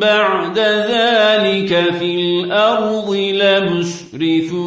بعد ذلك في الأرض لمسرفون.